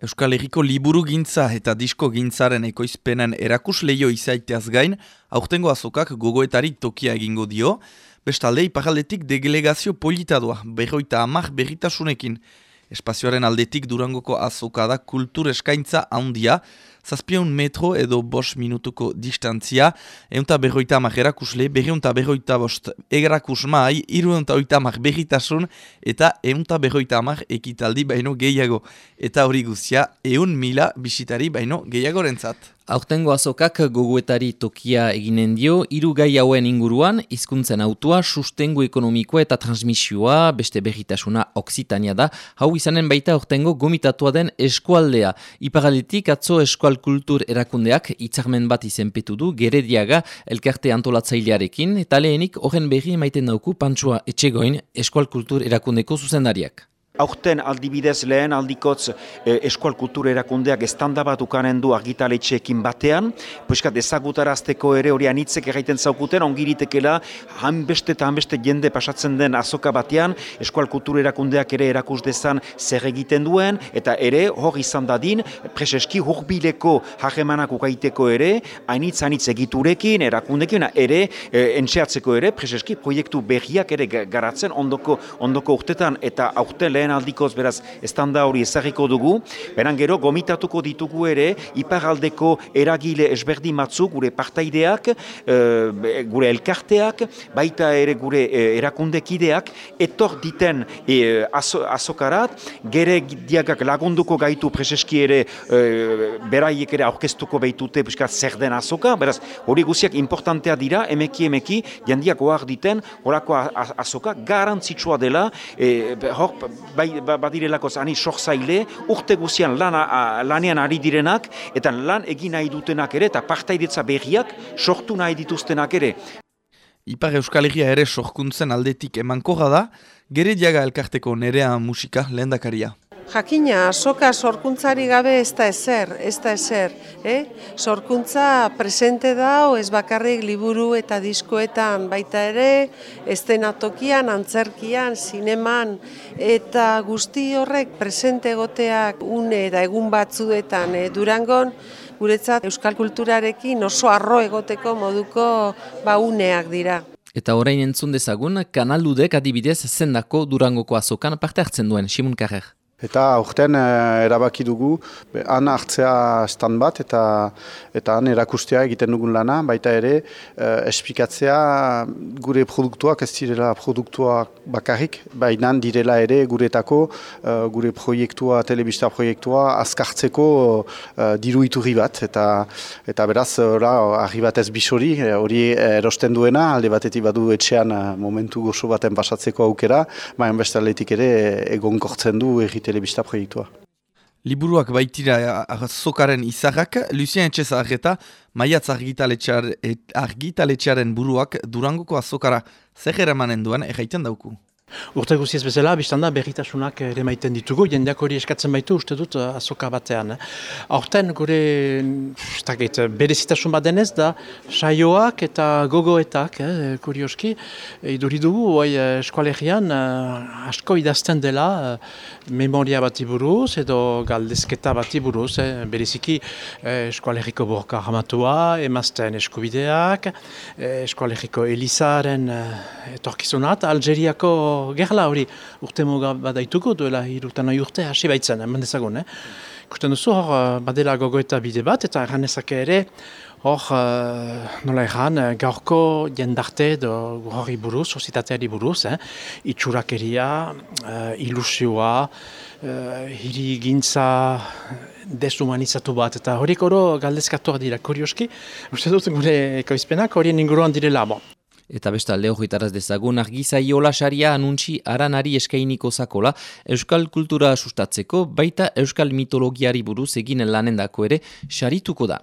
Euskal Herriko liburu gintza eta disko gintzaren ekoizpenen erakus lehio izaiteaz gain, aurtengo azokak gogoetari tokia egingo dio, bestalde iparaldetik degelegazio politadoa, berroita amak berritasunekin. Espazioaren aldetik durangoko azoka da kultur eskaintza handia, zazpion metro edo bos minutuko distantzia, eunta berroita amak erakusle, berriunta berroita bost egarakus mai, iruunta oita amak berritasun, eta eunta berroita amak ekitaldi baino gehiago. Eta hori guzia, eun mila bisitari baino gehiago rentzat. Aurtengo azokak goguetari tokia eginen dio, hiru gai hauen inguruan, hizkuntzen autua, sustengu ekonomikoa eta transmisioa, beste berritasuna oksitania da, hau izanen baita aurtengo gomitatua den eskualdea. Iparaletik atzo eskual kultur erakundeak itzarmen bat izenpetu du, gerediaga elkarte antolatzailearekin, eta lehenik horren berri emaiten dauku pantsua etxegoin eskual kultur erakundeko zuzendariak. Aurten aldibidez lehen aldikotz e, eskual kultur erakundeak estanda bat ukanen du argitaletxeekin batean, poiskat ezagutarazteko ere hori anitzek erraiten zaukuten, ongiritekela hanbeste eta hanbeste jende pasatzen den azoka batean, eskual kultur erakundeak ere erakus dezan zer egiten duen, eta ere hor izan dadin, preseski hurbileko hagemanak ukaiteko ere, hainitz hainitz egiturekin, erakundekin, ere e, entxeatzeko ere, preseski proiektu berriak ere garatzen ondoko, ondoko urtetan, eta aurten lehen aldikoz beraz estanda hori ezagiko dugu, beran gero gomitatuko ditugu ere iparaldeko eragile esberdi matzu gure partaideak, e, gure elkarteak, baita ere gure e, erakundekideak, etor diten e, azokarat, gere diagak lagunduko gaitu preseski ere e, beraiek ere aurkeztuko behitute buskat zer den azoka, beraz hori guziak importantea dira, emeki emeki, jandiak oar diten, horako azoka garantzitsua dela, e, hor bai, ba, badirelako zani sohzaile, urte guzian lanean ari direnak, eta lan egin nahi dutenak ere, eta partaidetza berriak sortu nahi dituztenak ere. Ipar Euskal Herria ere sorkuntzen aldetik emankorra da, gere diaga elkarteko nerea musika lehendakaria. Jakina, soka sorkuntzari gabe ez da ezer, ez da ezer. Eh? Sorkuntza presente da, ez bakarrik liburu eta diskoetan baita ere, estenatokian, antzerkian, zineman, eta guzti horrek presente egoteak une eta egun batzuetan eh? durangon, guretzat euskal kulturarekin oso arro egoteko moduko ba, uneak dira. Eta orain entzun dezagun, kanaldudek adibidez zendako durangoko azokan parte hartzen duen, Simun Karrer. Eta aurten eh, erabaki dugu, han hartzea stand bat eta eta han erakustea egiten dugun lana, baita ere eh, espikatzea gure produktuak ez direla produktuak bakarrik, baina direla ere guretako eh, gure proiektua, telebista proiektua azkartzeko eh, diru iturri bat. Eta eta beraz ora, argi bat ez bisori, hori erosten duena, alde batetik badu etxean momentu gozo baten pasatzeko aukera, baina beste aletik ere egon kortzen du egite telebista proiektua. Liburuak baitira azokaren izarrak, Lucien Etxez argeta, maiatz argitaletxearen buruak durangoko azokara zer eramanen duen erraiten dauku. Urte guziez bezala, biztanda berritasunak ere maiten ditugu, jendeak hori eskatzen baitu, uste dut, eh, azoka batean. Horten, gure, stakit, berezitasun bat denez, da, saioak eta gogoetak, eh, kurioski, iduri dugu, oi, eskualegian, eh, asko idazten dela, eh, memoria bat iburuz, edo galdezketa bat iburuz, eh, bereziki, eh, eskualegiko borka ramatua, emazten eskubideak, eh, eskualegiko elizaren eh, etorkizunat, Algeriako gerla hori urte moga badaituko duela irutan nahi urte hasi baitzen, eman dezagun, eh? Ikusten duzu hor eh, badela gogoeta bide bat eta erran ezake ere hor uh, nola erran eh, gaurko jendarte edo hori buruz, sozitateari buruz, eh? itxurakeria, uh, ilusioa, uh, hiri gintza deshumanizatu bat eta horiek oro galdezkatuak dira kurioski, uste dut gure ekoizpenak horien inguruan direla, bon. Eta besta leo joitaraz dezagun argiza iola saria anuntzi aranari eskainiko zakola Euskal kultura sustatzeko baita Euskal mitologiari buruz eginen lanendako ere sarituko da.